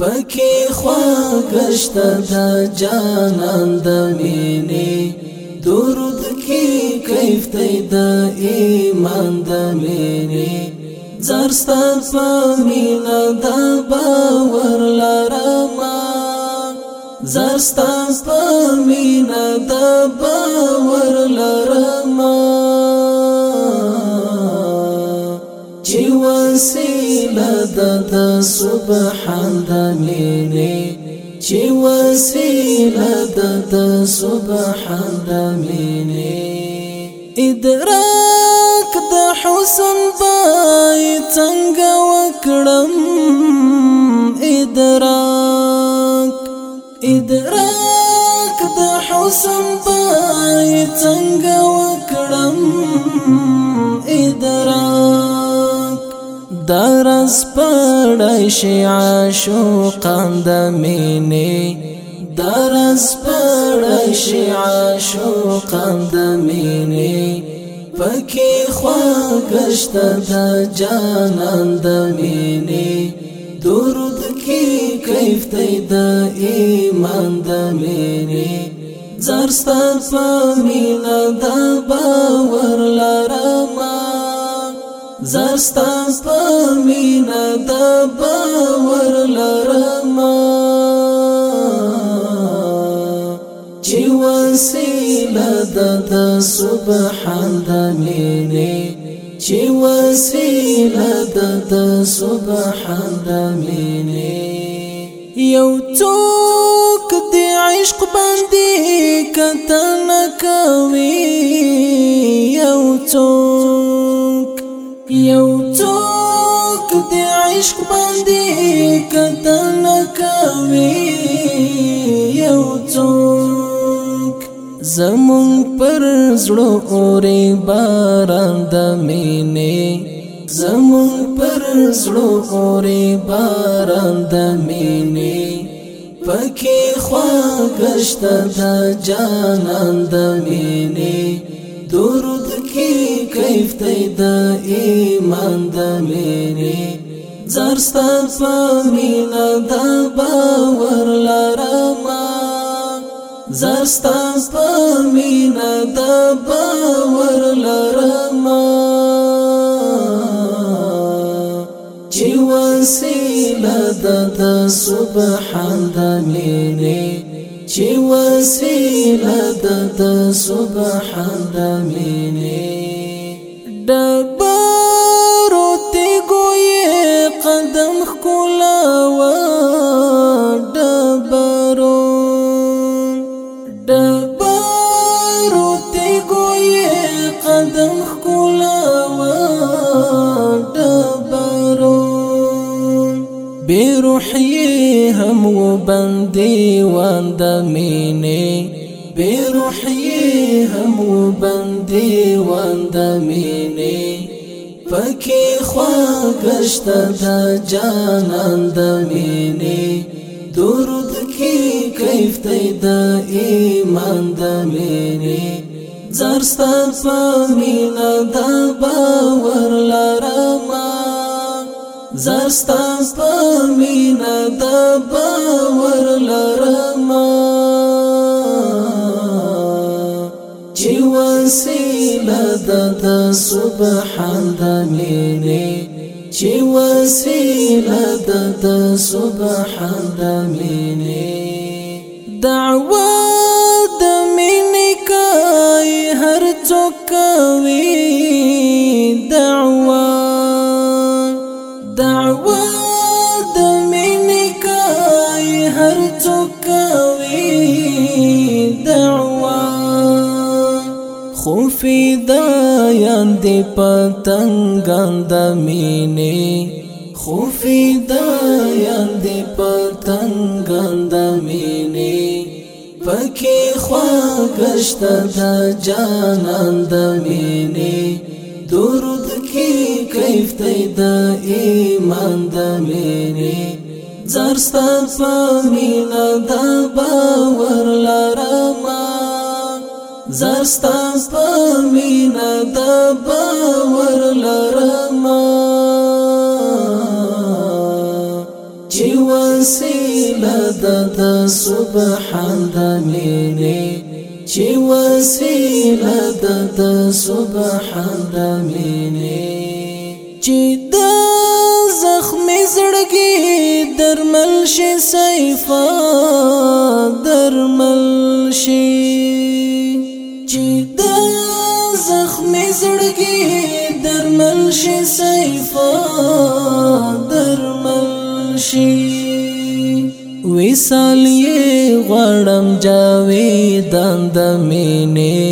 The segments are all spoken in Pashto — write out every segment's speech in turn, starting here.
پکې خواګشت د جانان د مینې درود کې کیف ته د ایمان د مینې زرستان فامینا د باور لرم زرستان فامینا د باور لرم چې وسی وسیله د سبحان د مینه چې وسیله د سبحان د مینه ادراک د حسن بای څنګه وکړم ادراک ادراک د حسن بای څنګه وکړم ادراک دا سپړای شي عاشقان د مینې درس پړای شي عاشقان د مینې پکې خواګشت د جانان د مینې درود کې کیف ته د ایمان د مینې زرستا په مینا د باور زستا پامینا دا باور لرما چی وسیله د سبحان د مینه چې وسیله د د سبحان د مینې یو څوک د عشق باندې کتن کوي یو څوک عشق باندې کتل کوي یو څوک زمون پر زړه اوري باران د مینې زمون پر زړه اوري باران د مینې پکې خواګشت د جانان د مینې درود کې کیف ته د ایمان د مینې زرستا فامینا دا باور لرما زرستا فامینا دا باور لرما چی وسیله د سبحان د مینه چې وسیله د سبحان د مینې ډبه عالم خکولا و دبرو دبرو تیگو یه قدم خکولا و دبرو بیروحی هم و بندی واندمینی بیروحی هم و بندی واندمینی پکې خواګشت د جانان د مینې درود کې کیف ته د ایمان د مینې زرستان فامینا د باور لرما زرستان فامینا د باور لرما چې وسه وسیله د سبحان د مینه چې وسیله د سبحان د مینه دعوه د مینه کوي هر څوک کوي دعوه دعوه خو فیدا یاند پتنګان د مینې خو فیدا یاند پتنګان د مینې پکې خواګشت د جانان د مینې درود کې کیف ته د ایمان د مینې زرستا په مینا د باور لرمه زستا پامینا دا باور لرما چی وسیله د سبحان د مینه چی وسیله د سبحان د مینه زړګي درمل شي سیفا درمل شي وېسال یې غړم جاویدان د مینې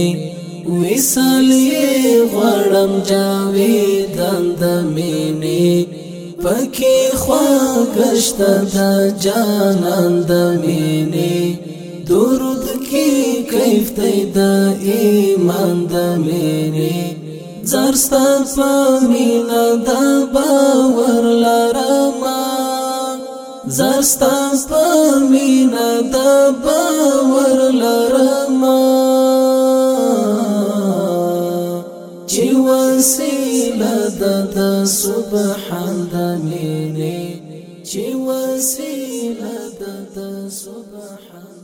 وېسال یې غړم جاویدان د مینې پکی خواگشت دا جانان دا مینی درود کی کیف تی دا ایمان دا مینی زرستا پامینا دا باور لارما زرستا پامینا دا باور لارما چی وسیله د سبحان د مینه چی وسیله د سبحان